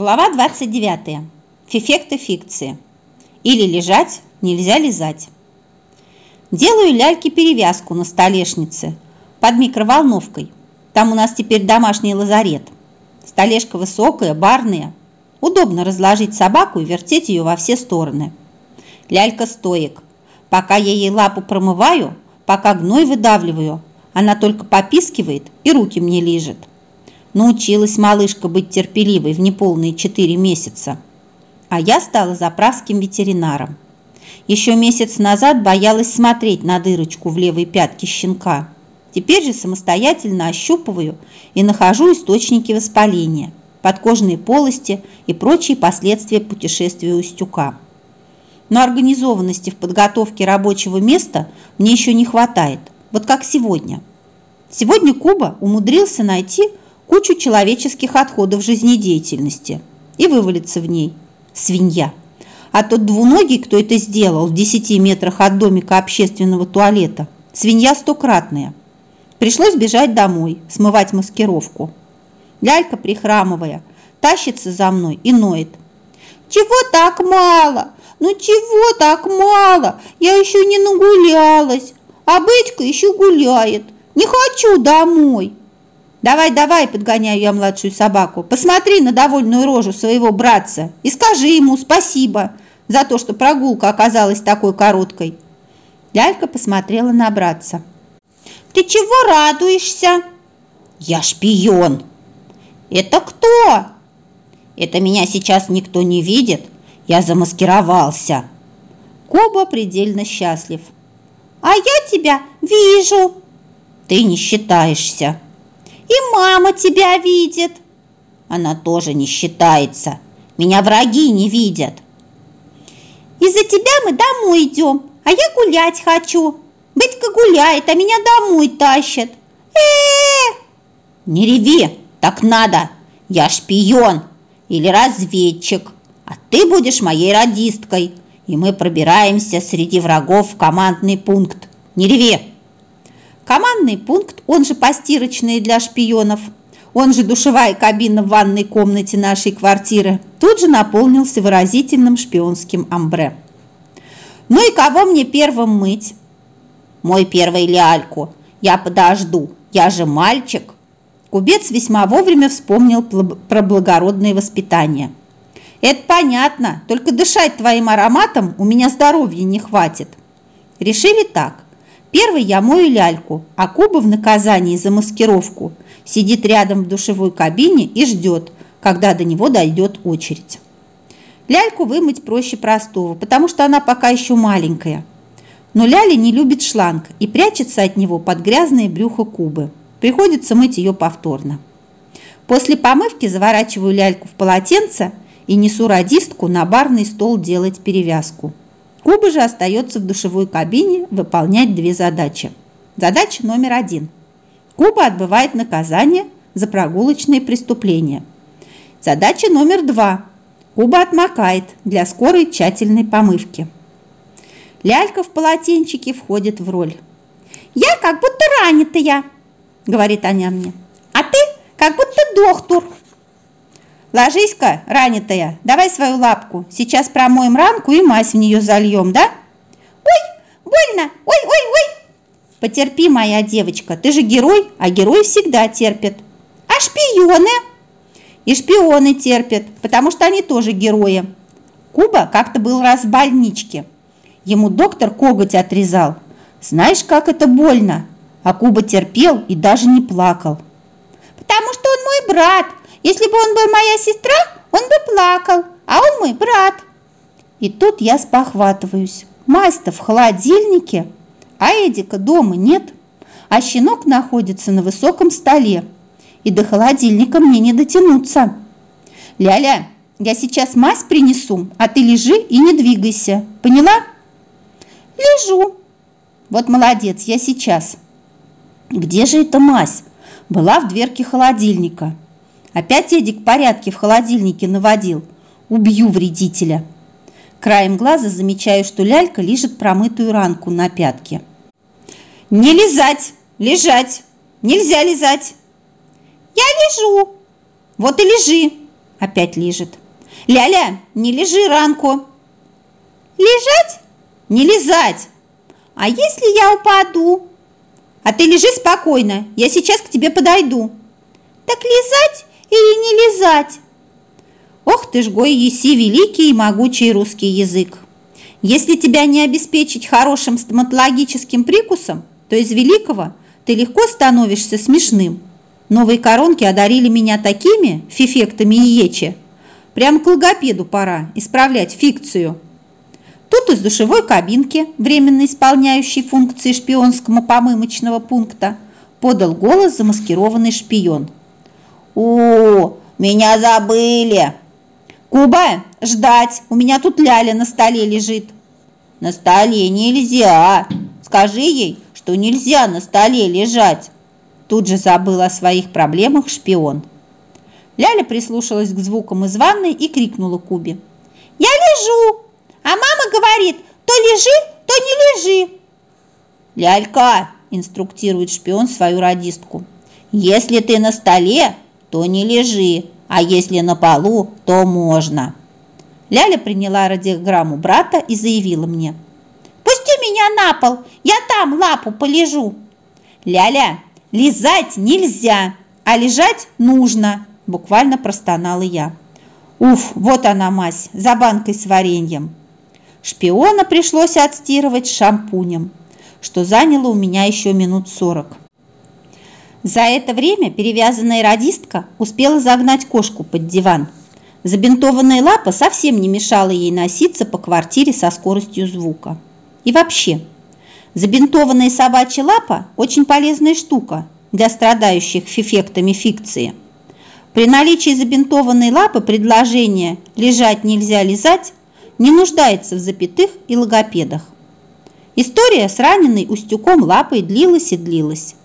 Глава 29. Эффекты фикции. Или лежать, нельзя лизать. Делаю ляльке перевязку на столешнице под микроволновкой. Там у нас теперь домашний лазарет. Столешка высокая, барная. Удобно разложить собаку и вертеть ее во все стороны. Лялька стоек. Пока я ей лапу промываю, пока гной выдавливаю, она только попискивает и руки мне лижет. Научилась малышка быть терпеливой в неполные четыре месяца. А я стала заправским ветеринаром. Еще месяц назад боялась смотреть на дырочку в левой пятке щенка. Теперь же самостоятельно ощупываю и нахожу источники воспаления, подкожные полости и прочие последствия путешествия Устюка. Но организованности в подготовке рабочего места мне еще не хватает, вот как сегодня. Сегодня Куба умудрился найти кучу человеческих отходов жизнедеятельности и вывалиться в ней. Свинья. А тот двуногий, кто это сделал в 10 метрах от домика общественного туалета, свинья стократная. Пришлось бежать домой, смывать маскировку. Лялька, прихрамывая, тащится за мной и ноет. «Чего так мало? Ну чего так мало? Я еще не нагулялась, а Бетька еще гуляет. Не хочу домой!» «Давай, давай!» – подгоняю я младшую собаку. «Посмотри на довольную рожу своего братца и скажи ему спасибо за то, что прогулка оказалась такой короткой». Лялька посмотрела на братца. «Ты чего радуешься?» «Я шпион!» «Это кто?» «Это меня сейчас никто не видит. Я замаскировался». Коба предельно счастлив. «А я тебя вижу!» «Ты не считаешься!» И мама тебя видит. Она тоже не считается. Меня враги не видят. Из-за тебя мы домой идем, а я гулять хочу. Бытька гуляет, а меня домой тащит. э э Не реви, так надо. Я шпион или разведчик, а ты будешь моей радисткой, и мы пробираемся среди врагов в командный пункт. Не реви. Командный пункт, он же постирочные для шпионов, он же душевая кабина в ванной комнате нашей квартиры, тут же наполнился выразительным шпионским амбре. «Ну и кого мне первым мыть?» «Мой первый ляльку. Я подожду. Я же мальчик». Кубец весьма вовремя вспомнил про благородное воспитание. «Это понятно, только дышать твоим ароматом у меня здоровья не хватит». Решили так. Первый я мою ляльку, а Куба в наказании за маскировку сидит рядом в душевой кабине и ждет, когда до него дойдет очередь. Ляльку вымыть проще простого, потому что она пока еще маленькая. Но Ляля не любит шланг и прячется от него под грязное брюхо Кубы. Приходится мыть ее повторно. После помывки заворачиваю ляльку в полотенце и несу радистку на барный стол делать перевязку. Куба же остается в душевой кабине выполнять две задачи. Задача номер один. Куба отбывает наказание за прогулочные преступления. Задача номер два. Куба отмокает для скорой тщательной помывки. Лялька в полотенчике входит в роль. «Я как будто ранитая», — говорит она мне. «А ты как будто доктор». Ложись-ка, ранитая, давай свою лапку. Сейчас промоем ранку и мазь в нее зальем, да? Ой, больно, ой-ой-ой. Потерпи, моя девочка, ты же герой, а герои всегда терпят. А шпионы? И шпионы терпят, потому что они тоже герои. Куба как-то был раз в больничке. Ему доктор коготь отрезал. Знаешь, как это больно? А Куба терпел и даже не плакал. Потому что он мой брат, если бы он был моя сестра, он бы плакал, а он мой брат. И тут я спохватываюсь. Мась-то в холодильнике, а Эдика дома нет. А щенок находится на высоком столе, и до холодильника мне не дотянуться. Ляля, я сейчас мазь принесу, а ты лежи и не двигайся. Поняла? Лежу. Вот молодец, я сейчас. Где же эта мазь? Была в дверке холодильника. Опять Эдик порядки в холодильнике наводил. Убью вредителя. Краем глаза замечаю, что лялька лежит промытую ранку на пятке. «Не лизать! Лежать! Нельзя лизать!» «Я лежу!» «Вот и лежи! Опять лежит. Ляля, не лежи ранку. Лежать? Не лизать. А если я упаду? А ты лежи спокойно, я сейчас к тебе подойду. Так лизать или не лизать? Ох ты ж, гой еси, великий и могучий русский язык. Если тебя не обеспечить хорошим стоматологическим прикусом, то из великого ты легко становишься смешным. Новые коронки одарили меня такими фифектами и ечи. Прям к логопеду пора исправлять фикцию. Тут из душевой кабинки, временно исполняющей функции шпионского помымочного пункта, подал голос замаскированный шпион. «О, меня забыли!» «Куба, ждать! У меня тут ляля на столе лежит!» «На столе нельзя! Скажи ей, что нельзя на столе лежать!» Тут же забыл о своих проблемах шпион. Ляля прислушалась к звукам из ванной и крикнула Кубе. «Я лежу! А мама говорит, то лежи, то не лежи!» «Лялька!» – инструктирует шпион свою радистку. «Если ты на столе, то не лежи, а если на полу, то можно». Ляля приняла радиограмму брата и заявила мне. «Пусти меня на пол, я там лапу полежу!» «Ляля, лизать нельзя, а лежать нужно!» Буквально простонала я. Уф, вот она мазь, за банкой с вареньем. Шпиона пришлось отстирывать шампунем, что заняло у меня еще минут сорок. За это время перевязанная радистка успела загнать кошку под диван – Забинтованная лапа совсем не мешала ей носиться по квартире со скоростью звука. И вообще, забинтованная собачья лапа – очень полезная штука для страдающих эффектами фикции. При наличии забинтованной лапы предложение «лежать нельзя лизать» не нуждается в запятых и логопедах. История с раненой устюком лапой длилась и длилась.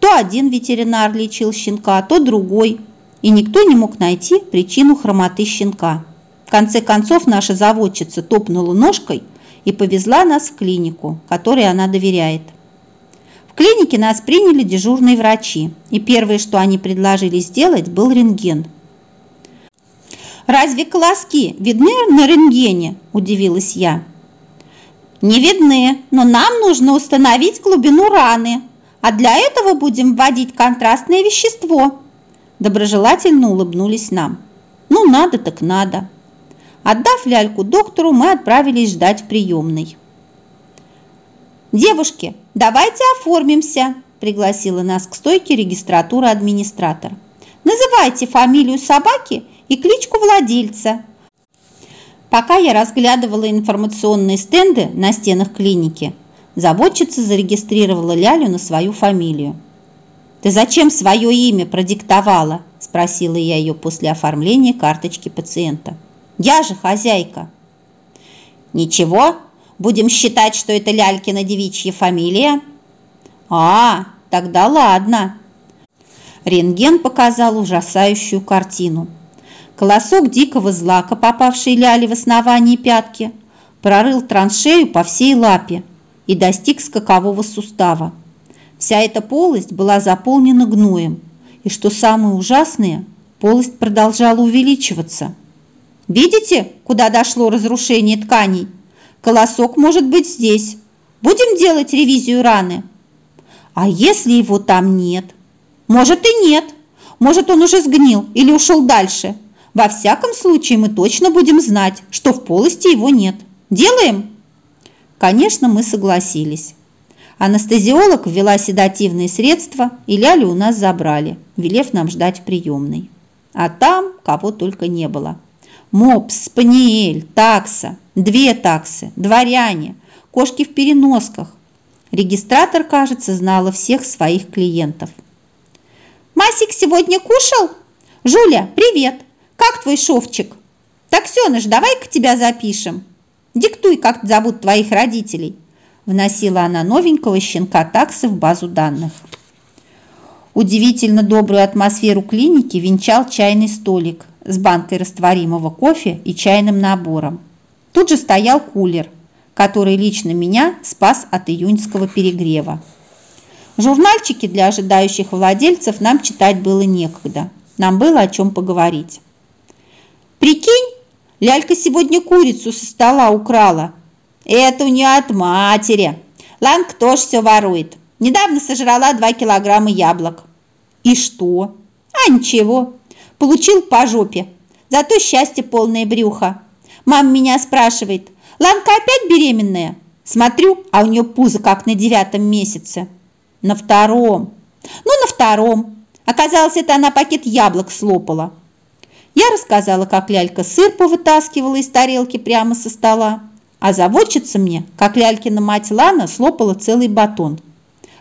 То один ветеринар лечил щенка, то другой – и никто не мог найти причину хромоты щенка. В конце концов наша заводчица топнула ножкой и повезла нас в клинику, которой она доверяет. В клинике нас приняли дежурные врачи, и первое, что они предложили сделать, был рентген. «Разве колоски видны на рентгене?» – удивилась я. «Не видны, но нам нужно установить глубину раны, а для этого будем вводить контрастное вещество», доброжелательно улыбнулись нам. Ну, надо так надо. Отдав ляльку доктору, мы отправились ждать в приемной. «Девушки, давайте оформимся», – пригласила нас к стойке регистратура администратор. «Называйте фамилию собаки и кличку владельца». Пока я разглядывала информационные стенды на стенах клиники, заводчица зарегистрировала Лялю на свою фамилию. «Ты зачем свое имя продиктовала?» – спросила я ее после оформления карточки пациента. «Я же хозяйка». «Ничего, будем считать, что это Лялькина девичья фамилия». «А, тогда ладно». Рентген показал ужасающую картину. Колосок дикого злака, попавший Ляле в основании пятки, прорыл траншею по всей лапе и достиг скакового сустава. Вся эта полость была заполнена гноем, и что самое ужасное, полость продолжала увеличиваться. Видите, куда дошло разрушение тканей? Колосок может быть здесь. Будем делать ревизию раны. А если его там нет? Может и нет. Может он уже сгнил или ушел дальше. Во всяком случае мы точно будем знать, что в полости его нет. Делаем? Конечно, мы согласились. Анестезиолог ввела седативные средства, и Лялю у нас забрали, велев нам ждать в приемной. А там кого только не было. Мопс, спаниель, такса, две таксы, дворяне, кошки в переносках. Регистратор, кажется, знала всех своих клиентов. «Масик сегодня кушал? Жуля, привет! Как твой шовчик? Таксеныш, давай-ка тебя запишем. Диктуй, как зовут твоих родителей». Вносила она новенького щенка таксы в базу данных. Удивительно добрую атмосферу клиники венчал чайный столик с банкой растворимого кофе и чайным набором. Тут же стоял кулер, который лично меня спас от июньского перегрева. Журнальчики для ожидающих владельцев нам читать было некогда. Нам было о чем поговорить. Прикинь, лялька сегодня курицу со стола украла. Это у нее от матери. Ланка тоже все ворует. Недавно сожрала 2 килограмма яблок. И что? А ничего, получил по жопе. Зато счастье полное брюхо. Мама меня спрашивает, Ланка опять беременная? Смотрю, а у нее пузо как на девятом месяце. На втором. Ну, на втором. Оказалось, это она пакет яблок слопала. Я рассказала, как лялька сыр повытаскивала из тарелки прямо со стола, а заводчица мне, как лялькина мать Лана, слопала целый батон,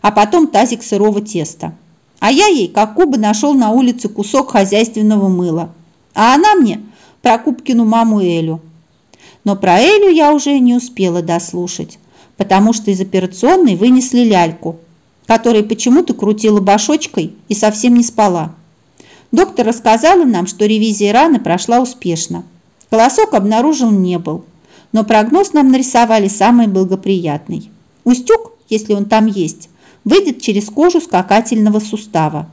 а потом тазик сырого теста. А я ей, как Куба, нашел на улице кусок хозяйственного мыла, а она мне про Кубкину маму Элю. Но про Элю я уже не успела дослушать, потому что из операционной вынесли ляльку, которая почему-то крутила башочкой и совсем не спала. Доктор рассказала нам, что ревизия раны прошла успешно. Колосок обнаружен не был, но прогноз нам нарисовали самый благоприятный. Устюг, если он там есть, выйдет через кожу скакательного сустава.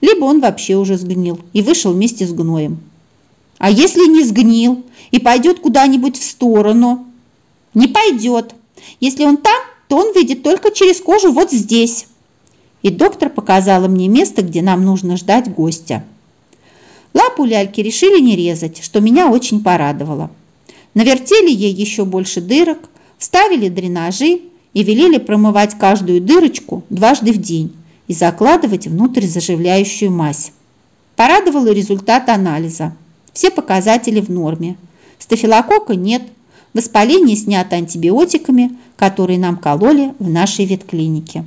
Либо он вообще уже сгнил и вышел вместе с гноем. А если не сгнил и пойдет куда-нибудь в сторону? Не пойдет. Если он там, то он выйдет только через кожу вот здесь. И доктор показала мне место, где нам нужно ждать гостя. Лапу ляльки решили не резать, что меня очень порадовало. Навертели ей еще больше дырок, вставили дренажи и велели промывать каждую дырочку дважды в день и закладывать внутрь заживляющую мазь. Порадовал результат анализа. Все показатели в норме. Стафилококка нет, воспаление снято антибиотиками, которые нам кололи в нашей ветклинике.